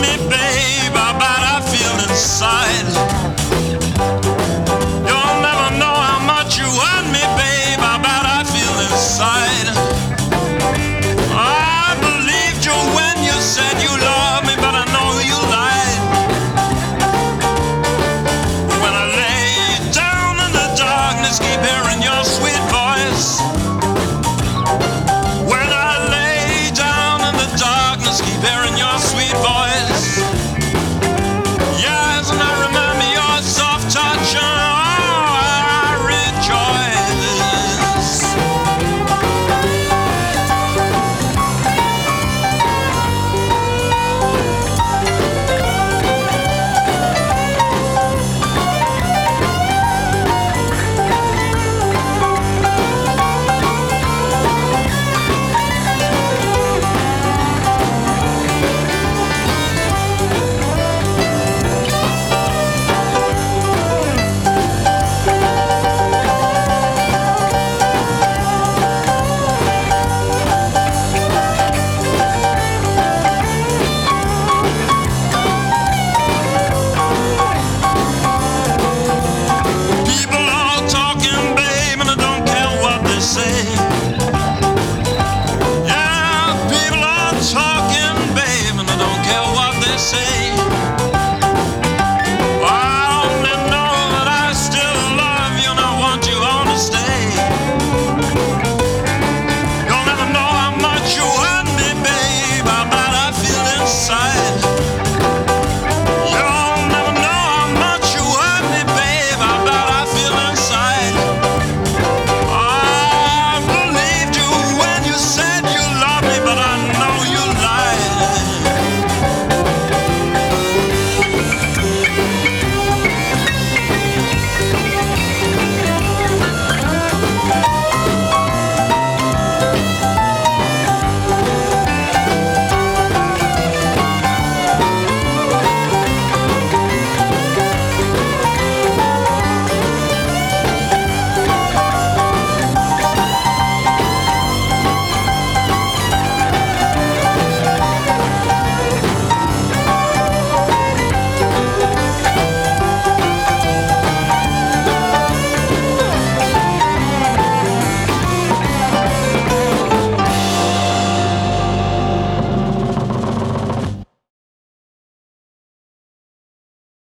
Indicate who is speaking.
Speaker 1: me, babe, about I feel inside.